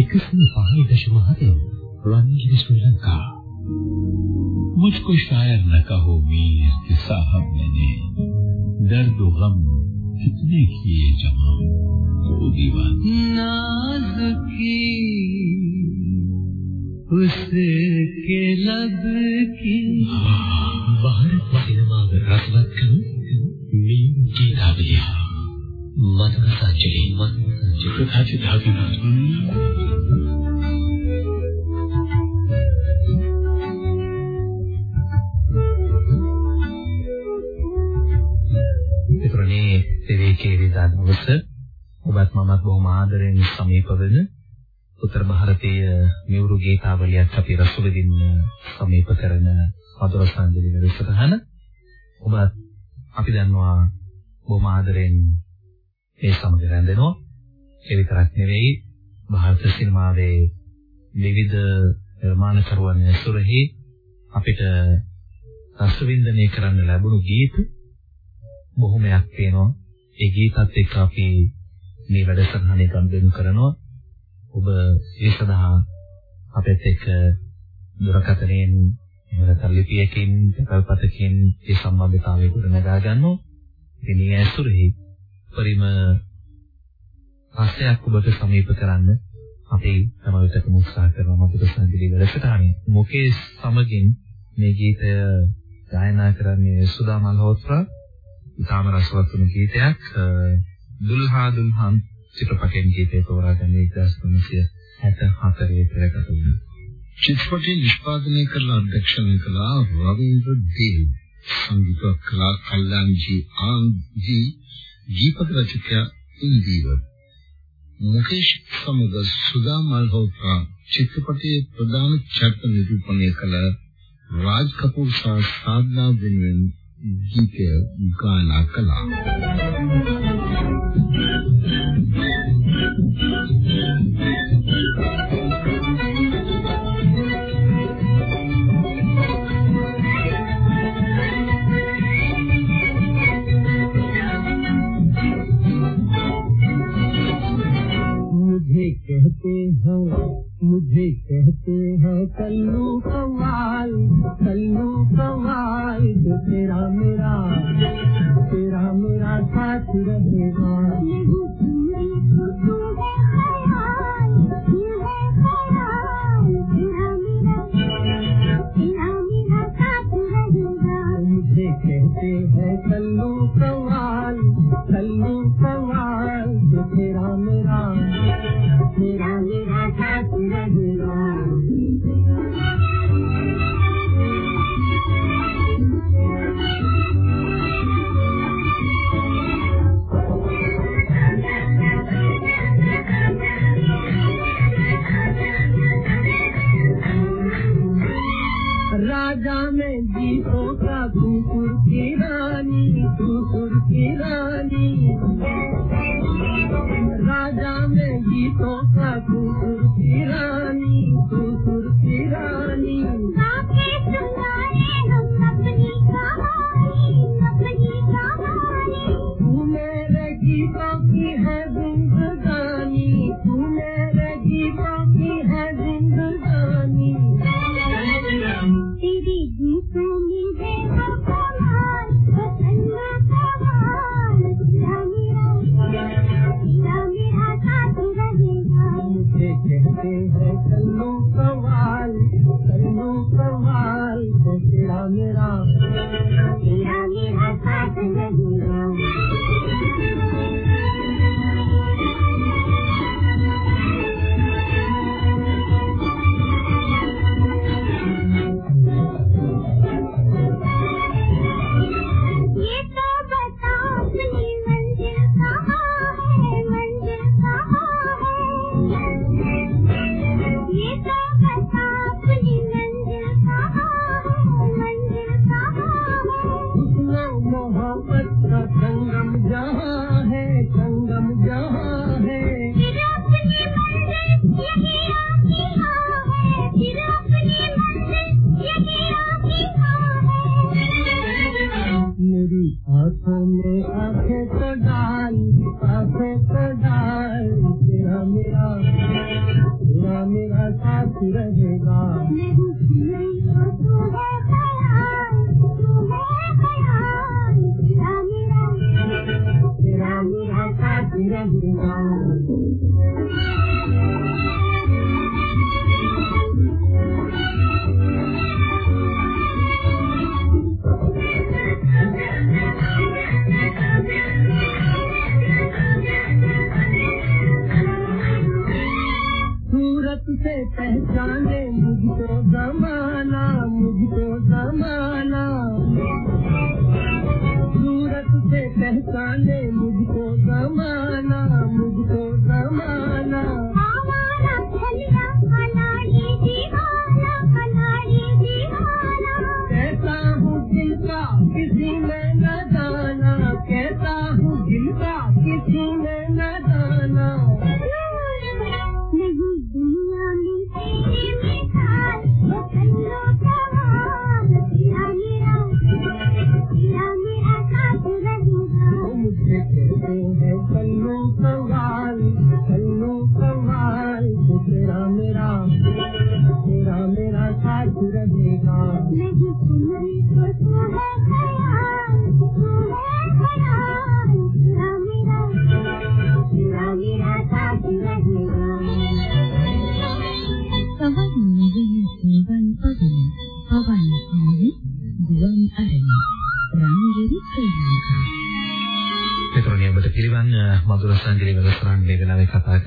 105.7 रंगीन श्रीलंका मुझको शायर न कहो मीर के साहब मैंने दर्द गम कितने किए जमा तो दीवान नाज की उसके लब की බහර පසිනමාව රසවත් කන මේ ගීතාවලිය මතක සංජලි මතක සංජලි ප්‍රකාශ ධාතුනා මිත්‍රනේ විවේකී විදාන අවස ඔබත් මමත් බොහොම ආදරෙන් සමීප වෙන උත්තර ಭಾರತೀಯ මියුරු ගීතාවලියක් අපි රසවිඳින්න සමීප කරන මధుර සංගීත වැඩසටහන ඔබ අපි දන්නවා බොහොම ආදරෙන් මේ සමග රැඳෙනවා. ඒ විතරක් නෙවෙයි ಭಾರತ සිනමාවේ විවිධ නිර්මාණකරුවන් ඇසුරෙහි අපිට රසවින්දනය කරන්න ලැබුණු ගීත බොහොමයක් තියෙනවා ඒ ගීතත් එක්ක අපි මේ වැඩසටහනේ ගනුදෙනු කරනවා. ඔබ ඒ සඳහා අපිත් එක්ක දුරකථනයෙන් එහෙම ලිපියකින් පෙරපතකින් ඒ සම්බන්ධතාවය ගොඩනගා ගන්නවා. ඉතින් මේ ඇසුරෙහි පරිම ආශයක් ඔබට සමීප කරන්න අපි තම විටකම උත්සාහ කරනවා අපිට සංගීත වැඩසටහනේ. මොකේ සමගින් මේ ගීතය ගායනා කරන්නේ සුදා මල්හෝත්‍රා. ඉතාම රසවත් වුණු ගීතයක්. දුල්හා දුල්හන් චිත්‍රපටයෙන් ගීතය තෝරාගන්නේ 1964 පෙරකට වුණා. චිත්‍රපටය නිෂ්පාදනය කළ අධ්‍යක්ෂණය කළ රවීන්ද්‍ර දේව් සංගීත කලා කල්ලාන්ජී ආන්ජී දීපක රචකයා ඉන්දීව මුකේෂ් සමග සුදා මල්හෝත්‍රා චිත්‍රපටයේ ප්‍රධාන චරිත නිරූපණය කළ රාජ් කපූර් සහ සාධනා වෙනුවෙන් ගීතය ගායනා කළා. Thank you. کہتے ہو مجھے کہتے ہیں، کلو کمال کلو کمال تیرا میرا تیرا میرا ساتھ رہے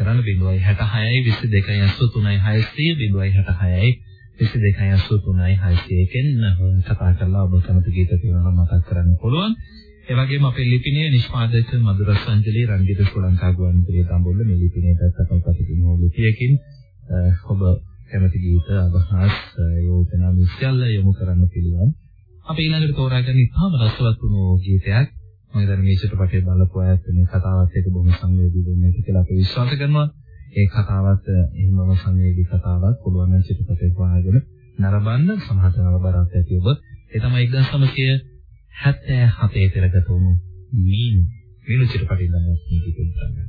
කරන්න 066 22 83 600 066 22 83 600 කතා කරලා ඔබ කැමති ගීත තියෙනවා නම් මතක් කරන්න පුළුවන්. ඒ වගේම අපේ ලිපිනයේ නිෂ්පාදක මధుර සංජලී රංගිත ශ්‍රී ලංකා ගුවන්විදුලිය තඹුල්ල මේ ලිපිනයට සකල්පතිකින් හෝ ලිපියකින් අ, ඔබ කැමති ගීත අදහස් අ, යෝජනා මිස්කල්ල යොමු කරන්න පිළිවන්. අපි ඊළඟට තෝරාගන්න ඉතාම රසවත් වුණු ගීතයක් මම හිතන්නේ මේ චිත්‍රපටය බලපු අයත් මේ කතාවත් එක්ක බොහොම සංවේදී වෙන්නේ කියලා අපි විශ්වාස කරනවා. ඒ කතාවත් එහෙමම සංවේදී කතාවක් පුළුවන් නම් චිත්‍රපටය හොයාගෙන නරඹන්න සමහරට නරඹරත් ඇති ඔබ. ඒ තමයි 1977 පෙරගත වුණු මීනු මීනු චිත්‍රපටය නම් මේ ගීතය ගන්න.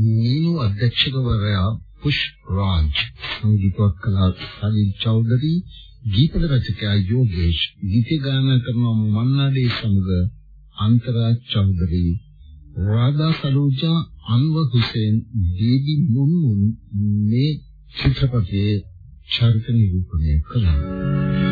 නීනු අධ්‍යක්ෂකවරයා පුෂ් රාජ් සංගීතවත් කලා සලිල් චෞධරි ගීත රචකයා යෝගේෂ් ගීත ගායනා කරන මන්නාඩේ සමග අන්තරා චෞධරි රාදා සලූජා අන්වර් හුසේන් දේවි මුන්මුන් මේ චිත්‍රපටයේ චරිත නිරූපණය කළා.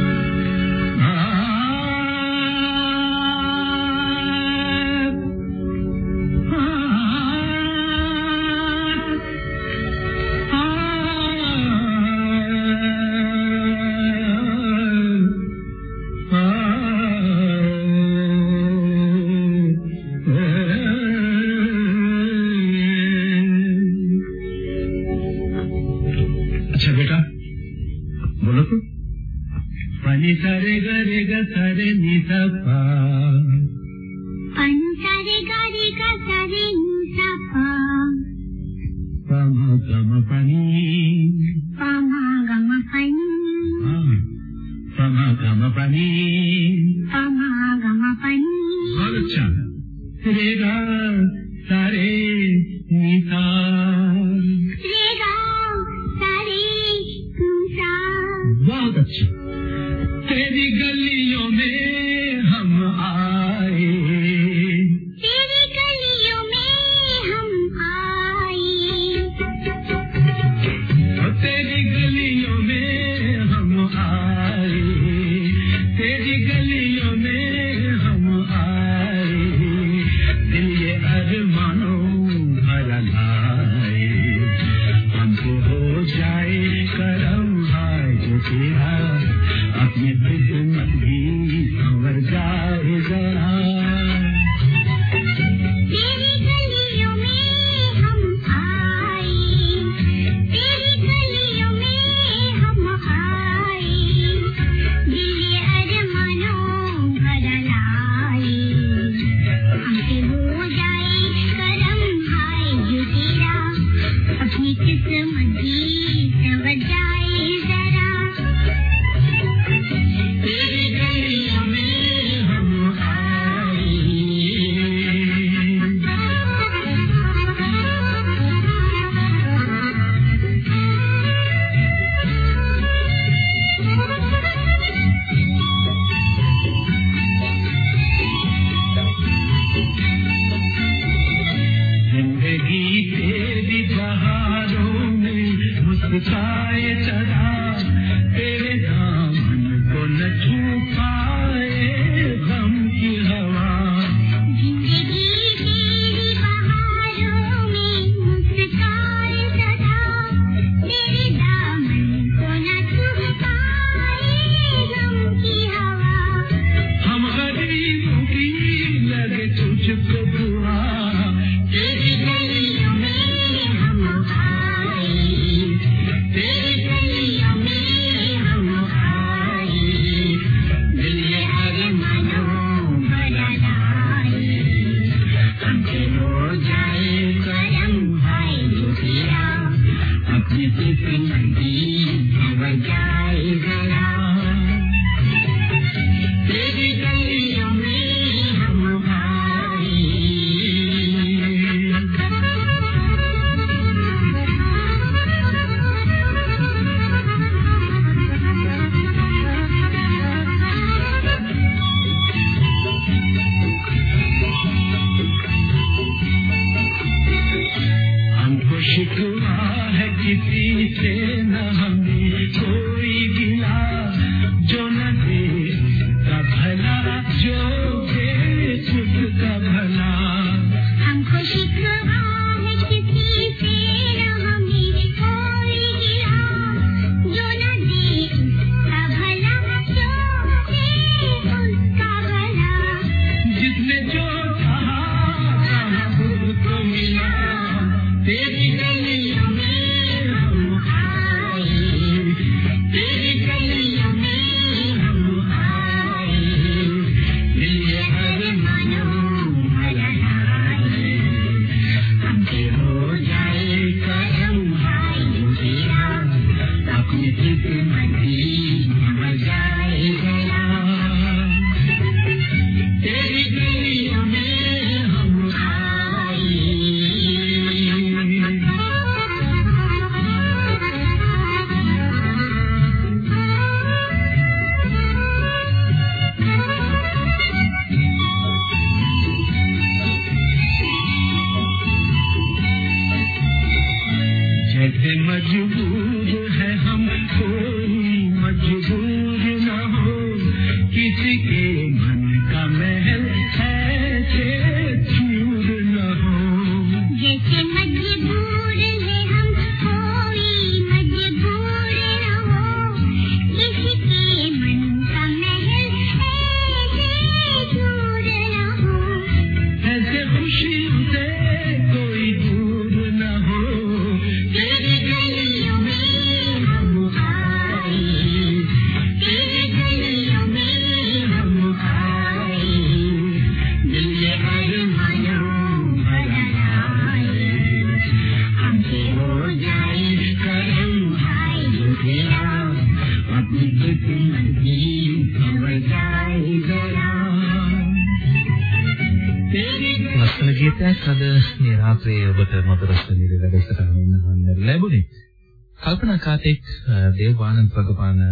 දේවානන්ද පගපාන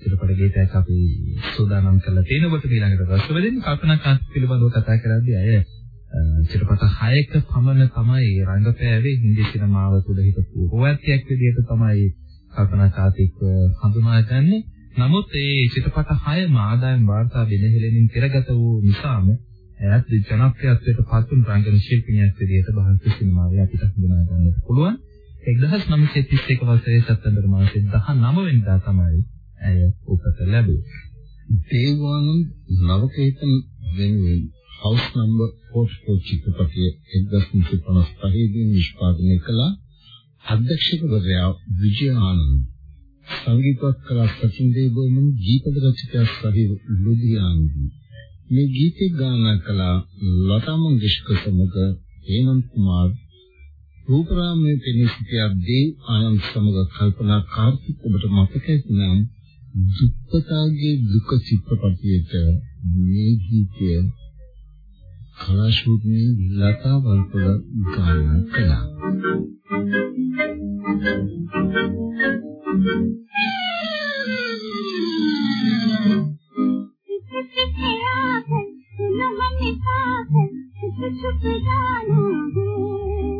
චිත්‍රපට ගීතයක් අපි සූදානම් කරලා තිනකොට ඊළඟට රසවලින් කල්පනාකාන්ත පිළිබඳව කතා කරද්දී අය චිත්‍රපට 6ක පමණ තමයි රංගපෑවේ හින්දි සිනමාව තුළ හිටපු හොවැත්තියක් විදිහට තමයි කල්පනාකාන්තෙක් හඳුනාගන්නේ. නමුත් ඒ චිත්‍රපට 6ම ආදායම් වාර්තා බිනහෙලෙමින් පෙරගත වූ නිසාම එයත් ජනප්‍රියත්වයට පත් වුණු රංගන ශිල්පිනියක් විදිහට බහන් සිනමාවේ අපිට හඳුනා ගන්න පුළුවන්. 1931 වසරේ සැප්තැම්බර් මාසයේ 19 වෙනිදා තමයි ඇය උපත ලැබුවේ. දේවානන්ද නවකේතන වෙනුවෙන් හවුස් නම්බර් 44 චිත්‍රපටයේ 1955 දී නිෂ්පාදනය කළ අධ්‍යක්ෂකවරයා විජය ආනන්ද සංගීතවත් කලා සචින් දේවබර්මන් ගීපද රචකයා සහිව ලුධියානන්ද මේ ගීතේ ගායනා කළ ලතා මංගেশකර් සමග හේමන්ත් කුමාර් රූපරාමයේ පෙනී සිටියදී ආයම් සමග කල්පනා කාර්තික ඔබට මතකයි නම් දුක්පතාගේ දුක චිත්‍රපටියට මේ ගීතය කලාශූන්‍ය ලතා වල්පල ගායනා කළා. Thank you.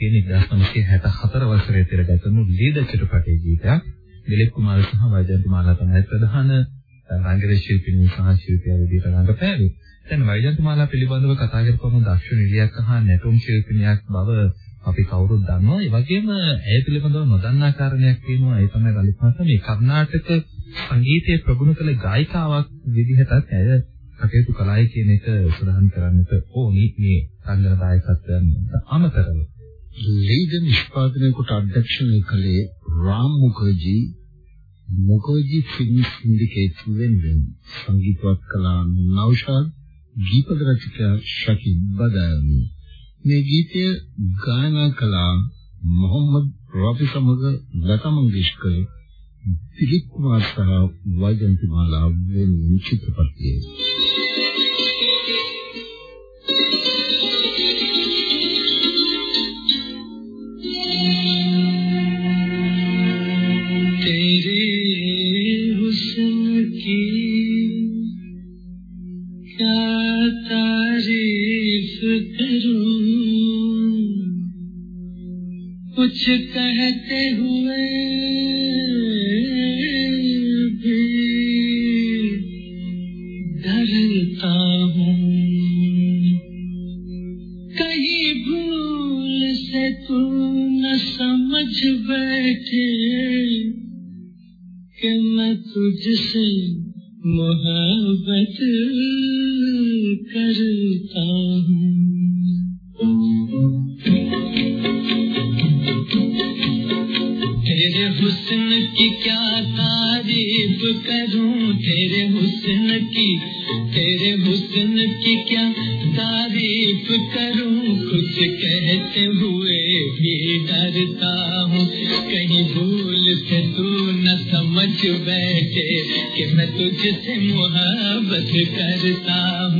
ඊළඟට තෝරාගෙන තියෙන 1964 වසරේ තිරගතමු ලීඩ චිත්‍රපටයේ ගීතයක් දිලීප් කුමාර සහ වෛජයන්ති මාලා තමයි ප්‍රධාන රංගන ශිල්පිනිය සහ ශිල්පියා විදිහට රඟපෑවේ. දැන් වෛජයන්ති මාලා පිළිබඳව කතා කරපුවම දක්ෂ නිලියක් සහ නැටුම් ශිල්පිනියක් බව අපි කවුරුත් දන්නවා. ඒ වගේම ඇය පිළිබඳව නොදන්නා කාරණයක් තියෙනවා. ඒ තමයි ලලිත් මහතා මේ කර්ණාටක සංගීතයේ ප්‍රගුණ කළ ගායිකාවක් විදිහටත් ඇය කටයුතු කළායි කියන එක සඳහන් කරන්නට ඕනි මේ රංගන දායකත්වයන් අමතරව. ලේද නිෂ්පාදනය කොට අධ්‍යක්ෂණය කළේ රාම් මුඛර්ජී මුඛර්ජී ෆිල්ම් සින්ඩිකේට් වෙනුවෙන් සංගීතවත් කලා නෞෂාද් ගීත රචකයා ශකීබ් බදාමි මේ ගීතය ගායනා කළා මොහම්මද් රෆි සමග ලතා මංගেশකර දිලිප් කුමාර් සහ වෛජන්තිමාලා වෙනුවෙන් චිත්‍රපටයේ Thank you. کیا تعریف کروں؟ کچھ کہتے ہوئے بھی ڈرتا ہوں۔ کہیں بھول سے تو نہ سمجھ بیٹھے کہ میں تجھ سے محبت میں تجھ سے محبت کرتا ہوں۔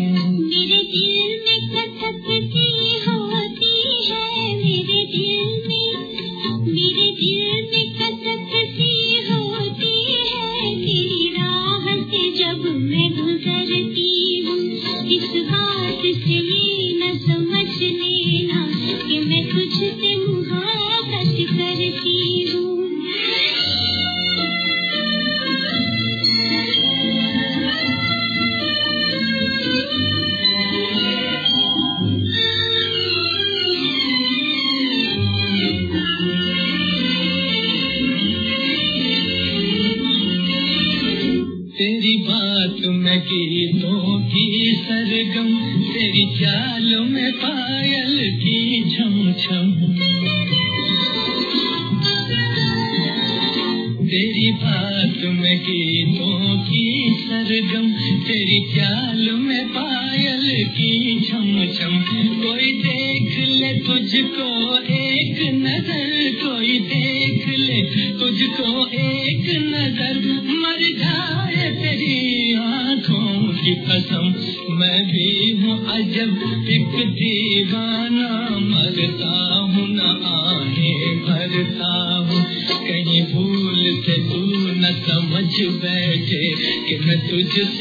just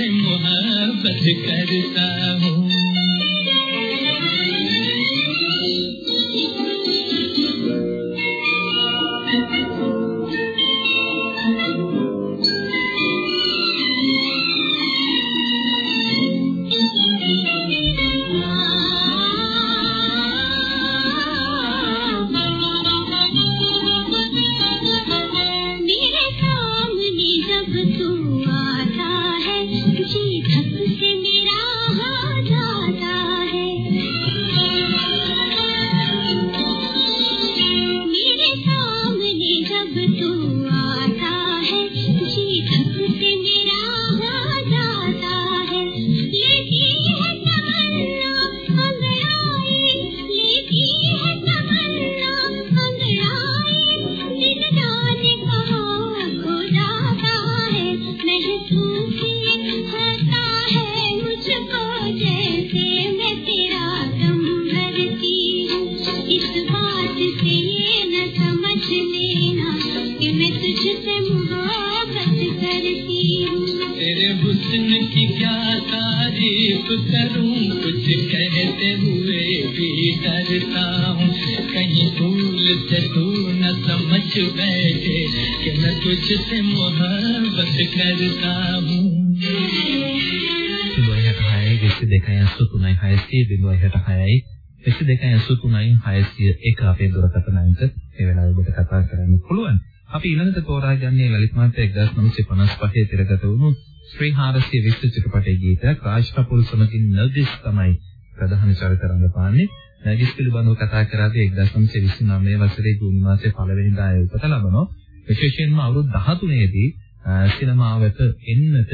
मोहब्बत करता हूँ සිදුවයි 22 22 22 601 අපේ දුරකථන අංක ඒ වෙලාවේ ඔබට කතා කරන්න පුළුවන්. අපි ඊළඟට තෝරාගන්නේ ලලිත් මහත්තයා 1955 තිරගත වුණු ශ්‍රී 420 චිත්‍රපටයේ ගීතයක් රාජ් කපූර් සමගින් නර්ගිස් තමයි ප්‍රධාන චරිත රංගපාන්නේ. නර්ගිස් පිළිබඳව කතා කරද්දී 1929 වසරේ ජූනි මාසයේ පළවෙනිදා ආය උපත ලබනවා. විශේෂයෙන්ම අවුරුදු 13 දී සිනමාවට එන්නට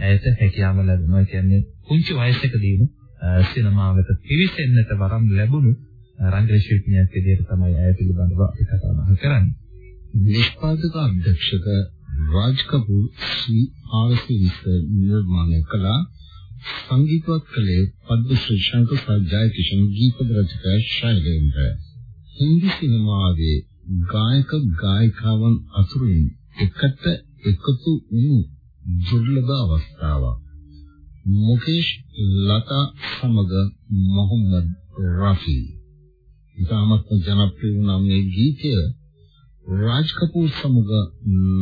ඇයට හැකියාව ලැබුණා. කියන්නේ කුංචි වයසකදීම සිනමාවට පිවිසෙන්නට වරම් ලැබුණු රංගන ශිල්පිනියක් විදිහට තමයි ඇය පිළිබඳව අපි කතා බහ කරන්නේ. නිෂ්පාදක අධ්‍යක්ෂක රාජ් කපූර් ශ්‍රී ආරසිවිස නිර්මාණය කළ සංගීතවත් කලේ පද්ම ශ්‍රී ශංකර සජ්ජයකිෂන් ගීත රචක ශෛලේන්ද්‍ර හින්දි සිනමාවේ ගායක ගායිකාවන් අතුරින් එකට එකතු වුණු දුර්ලභ අවස්ථාවක්. මුකේෂ් ලතා සමග මොහම්මද් රෆි. ඉතාමත් ජනප්‍රිය වුණ මේ ගීතය රාජ් කපූර් සමග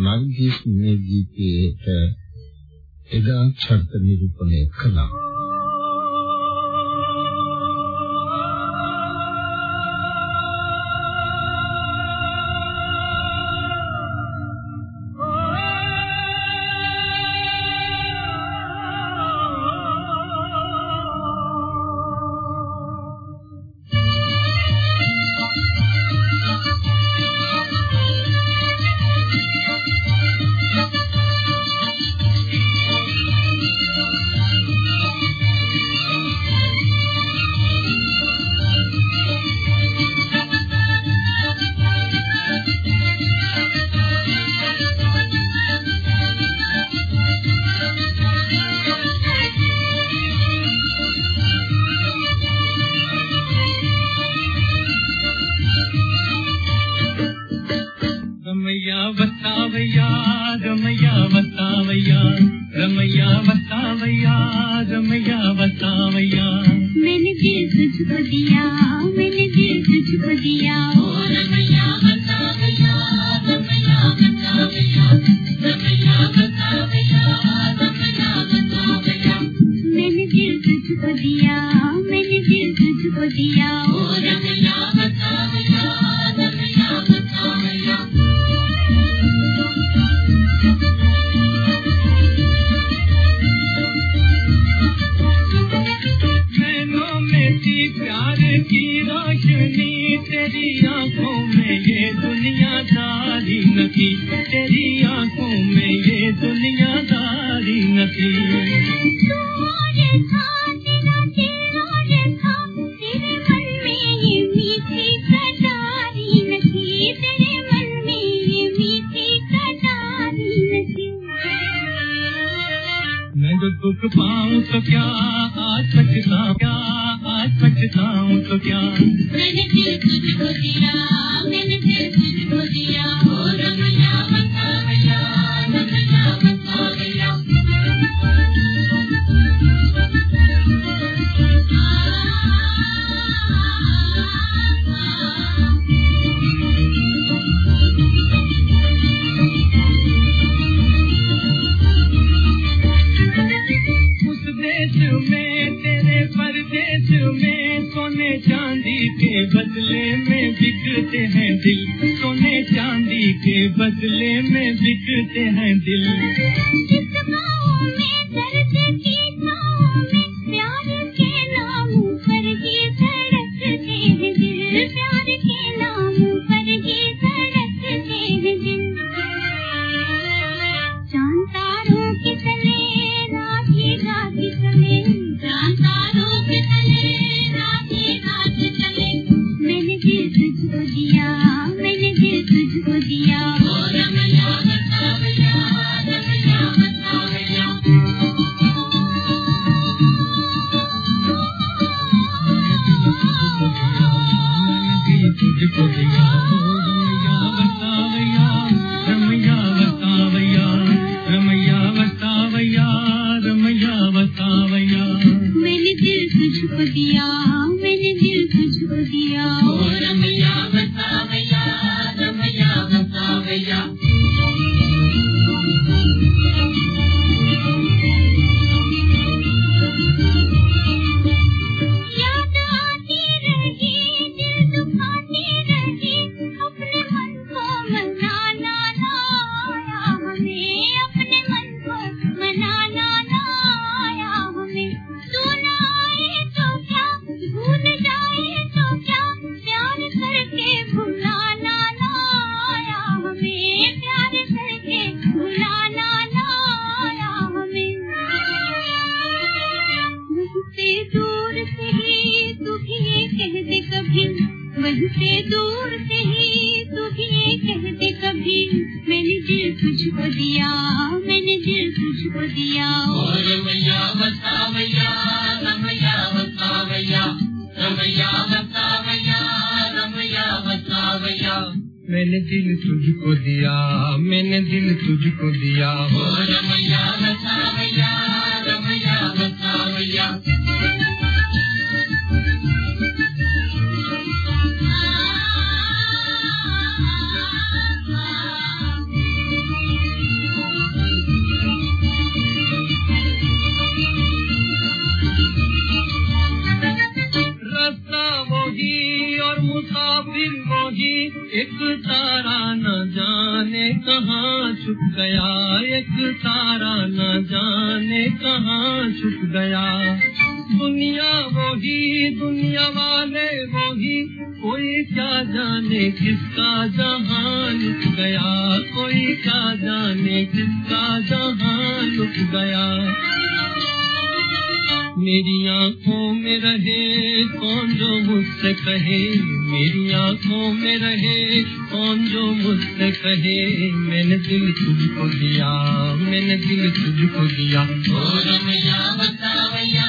නර්ගිස් මේ ගීතයට එදා චරිත නිරූපණය කළා. ونقلع पछताऊं तो کے بدلے میں بکتے ہیں دل۔ دنیا وہی، دنیا والے وہی، کوئی کیا جانے کس کا جہان گیا، کوئی کیا جانے کس کا جہان لک گیا۔ میری آنکھوں میں رہے کون جو مجھ سے کہے، میری آنکھوں میں رہے کون جو مجھ سے کہے، میں نے دل تجھ کو دیا، میں نے دل تجھ کو دیا۔ بتا بھیا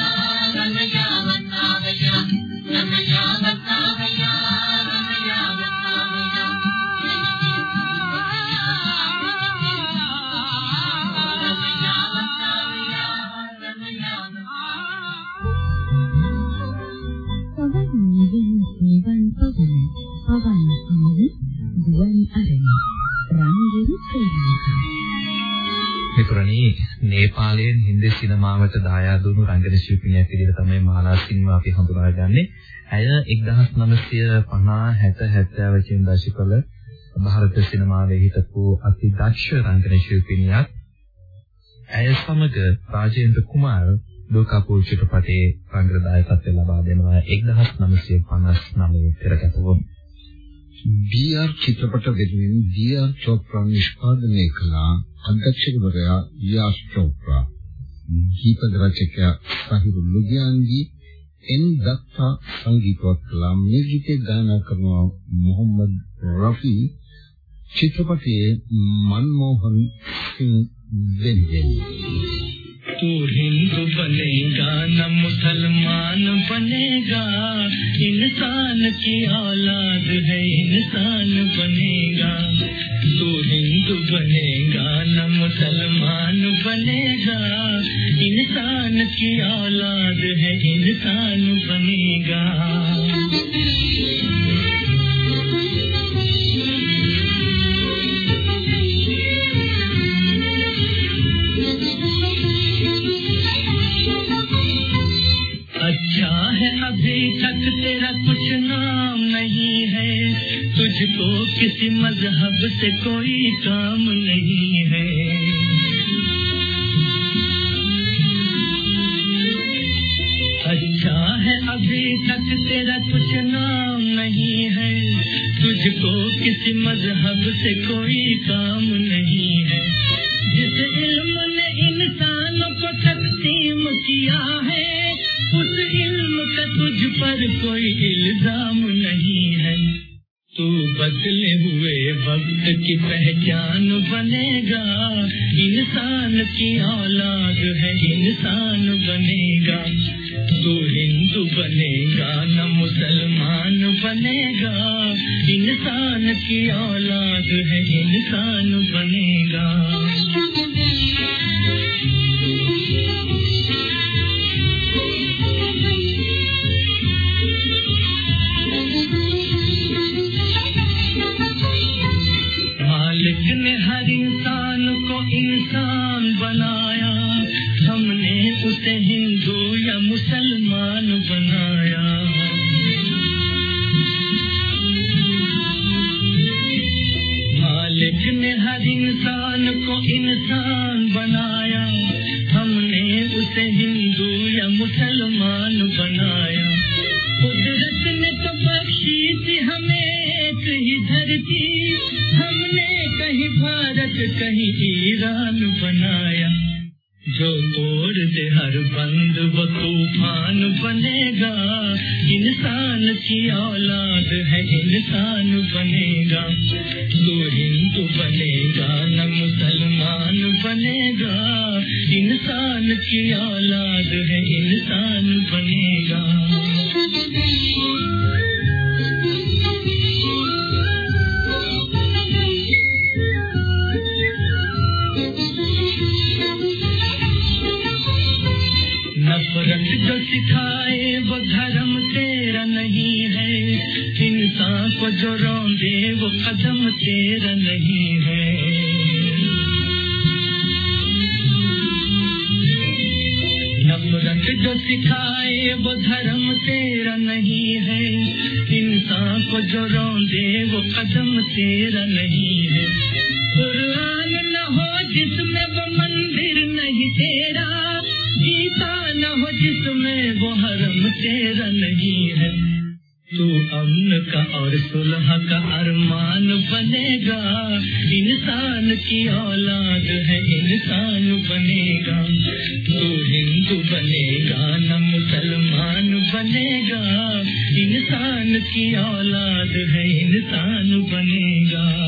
පවන් නිවෙන නිවන් පවන පවන් අමර ගුවන් අරණ රංගිරි ශ්‍රී ලංකා මිතුරනි නේපාලයෙන් හින්දි සිනමාවට දායාද වුණු රංගන ශිල්පිනියක් විදිහට තමයි මාලා සිනමා අපි හඳුනාගන්නේ. ඇය 1950 60 70 කියන දශකවල ಭಾರತ සිනමාවේ හිටපු අති දක්ෂ රංගන ශිල්පිනියක්. ඇය සමග රාජේන්ද්‍ර කුමාර් ලෝකාපුර චිත්‍රපටයේ රංගන දායකත්වය ලබා දෙනවා 1959 පෙරගත වුණු. බී.ආර් චිත්‍රපට වෙනුවෙන් බී.ආර් චෝප්‍රා නිෂ්පාදනය කළ අධ්‍යක්ෂකවරයා යාස් චෝප්‍රා ගීත රචකයා සහිරු ලුධියාන්ගේ එන් දත්තා සංගීතවත් කළා මේ ගීතය ගායනා කරනවා මොහම්මද් රෆි චිත්‍රපටයේ මන්මෝහන් සිං تو ہندو بنے گا، نہ مسلمان بنے گا۔ انسان کی اولاد ہے، انسان بنے گا۔ تو ہندو بنے گا، نہ مسلمان بنے گا۔ انسان کی اولاد ہے، انسان بنے گا۔ ساتھ تیرا کچھ نام نہیں ہے، تجھ کو کسی مذہب سے کوئی کام نہیں ہے۔ اچھا ہے ابھی تک تیرا کچھ نام نہیں ہے، تجھ کو کسی مذہب سے کوئی کام نہیں ہے۔ جس علم پر کوئی الزام نہیں ہے۔ تو بدلے ہوئے وقت کی پہچان بنے گا۔ انسان کی اولاد ہے، انسان بنے گا۔ تو ہندو بنے گا، نہ مسلمان بنے گا۔ انسان کی اولاد ہے، انسان بنے گا۔ سے ہر بند و طوفان بنے گا۔ انسان کی اولاد ہے، انسان بنے گا۔ تو ہندو بنے گا، نہ مسلمان بنے گا۔ انسان کی اولاد ہے، انسان بنے گا۔ سکھائے وہ دھرم تیرا نہیں ہے۔ انسان کو جو روندے وہ قدم تیرا نہیں بنے گا۔ انسان کی اولاد ہے، انسان بنے گا۔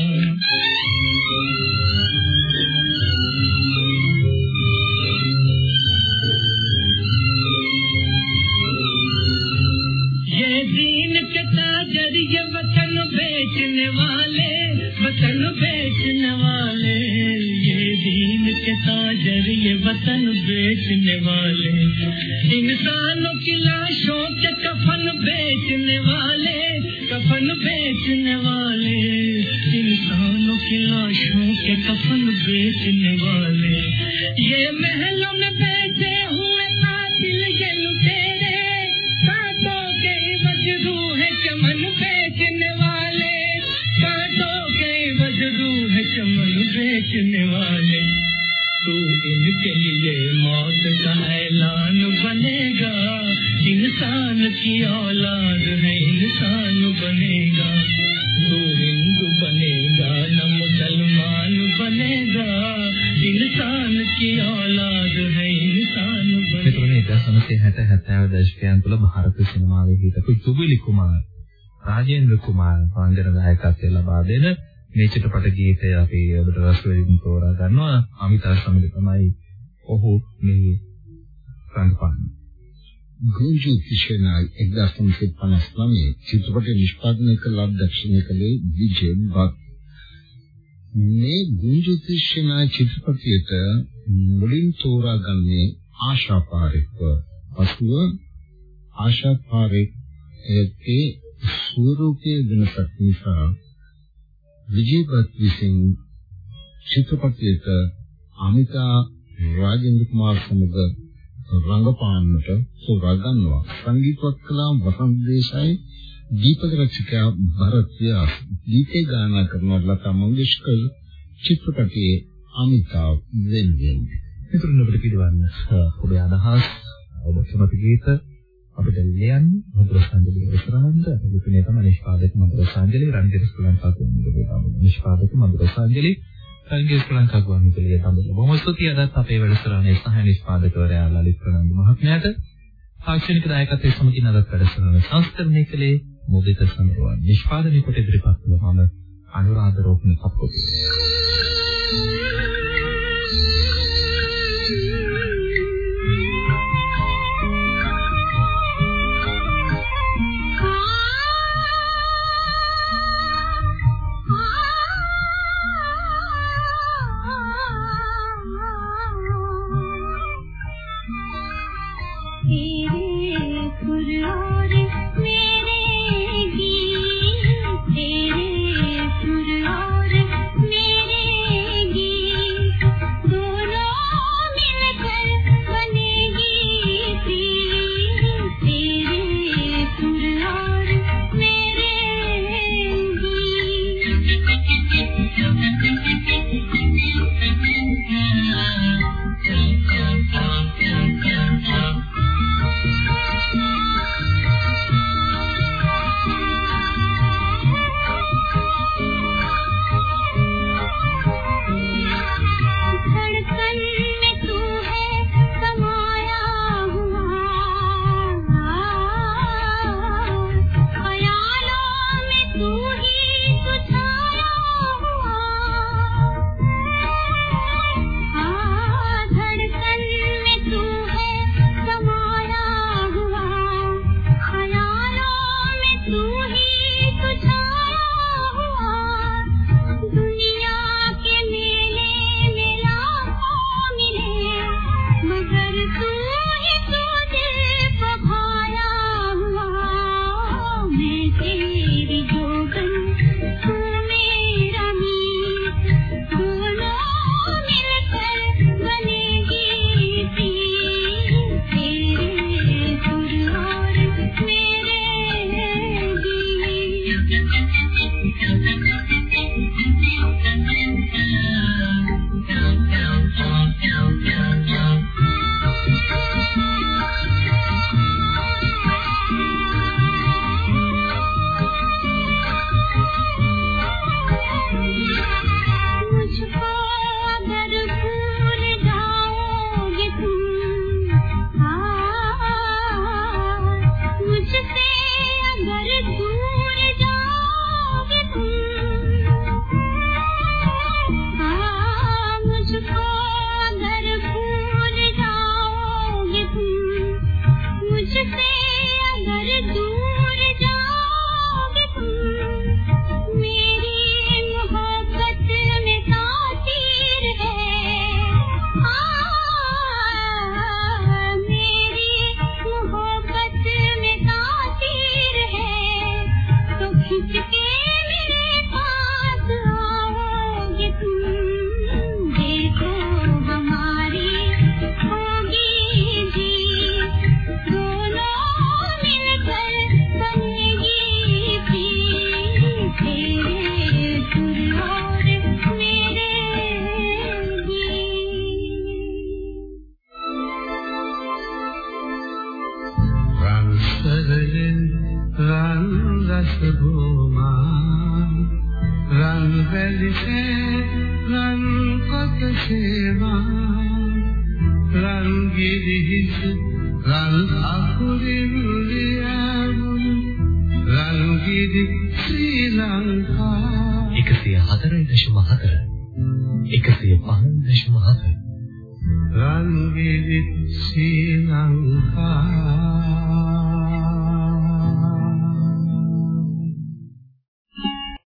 یہ دین کے تاجر، یہ وطن بیچنے والے، وطن بیچنے والے۔ یہ دین کے تاجر، یہ وطن بیچنے والے۔ انسانوں کی لاشوں کے کفن بیچنے والے، کفن بیچنے والے۔ انسانوں کی لاشوں کے کفن بیچنے والے۔ තුළ ಭಾರත සිනමාවේ හිටපු සුබිලි කුමාර් රාජේන්ද්‍ර කුමාර් වංගන දායකත්වය ලබා දෙන මේ චිත්‍රපට ගීතය අපි ඔබට රසවිඳින්න තෝරා ගන්නවා. අමිතා සමිඳ තමයි ඔහු මේ සංගපන්නේ ගුරුජි කිෂනායි 1959 චිත්‍රපට නිෂ්පාදනය කළ අධ්‍යක්ෂණය කළේ විජේ බක් මේ ගුරුජි කිෂනා චිත්‍රපටයට මුලින් තෝරාගන්නේ ආශා පාරික්ව පසුව ආශා පාරේකේ ස්වරූපයේ වෙනසක් නිසා විජේ බත් විසින් චිත්‍රපටයට අමිතා රාජේන්ද්‍ර කුමාර් සමග රංගපාන්නට සෝරා ගන්නවා. සංගීතවත් කලා වසන්ත දේශායි දීපක රචකයා භරත් ව්‍යාස් ගීතේ ගායනා කරන ලතා මංගেশකර් චිත්‍රපටයේ අමිතාව් වෙන්වෙන් මිතුරුන් ඔබට පිළිවන්න ඔබේ අදහස් ඔබ කැමති ගීත අපිට ලියන්න මధుර සංජලි රසරාන්ද අපේ තමයි නිෂ්පාදක මధుර සංජලි රන්දිර ස්කුලන්කා කියන්නේ නිෂ්පාදක මధుර සංජලි සංගීත ශ්‍රලංකා ගුවන් විදුලිය සම්බන්ධව බොහොම ස්තුතියි අදත් අපේ වැඩසටහනේ සහ නිෂ්පාදකවරයා ලලිත් ප්‍රනන්දු මහත්මයාට තාක්ෂණික දායකත්වයේ සමගින් අදත් වැඩසටහන සංස්කරණය කළේ මොදිත සමරුවන්. නිෂ්පාදනය කොට ඉදිරිපත් කළ මම අනුරාධ රෝහණ කප්පෝටි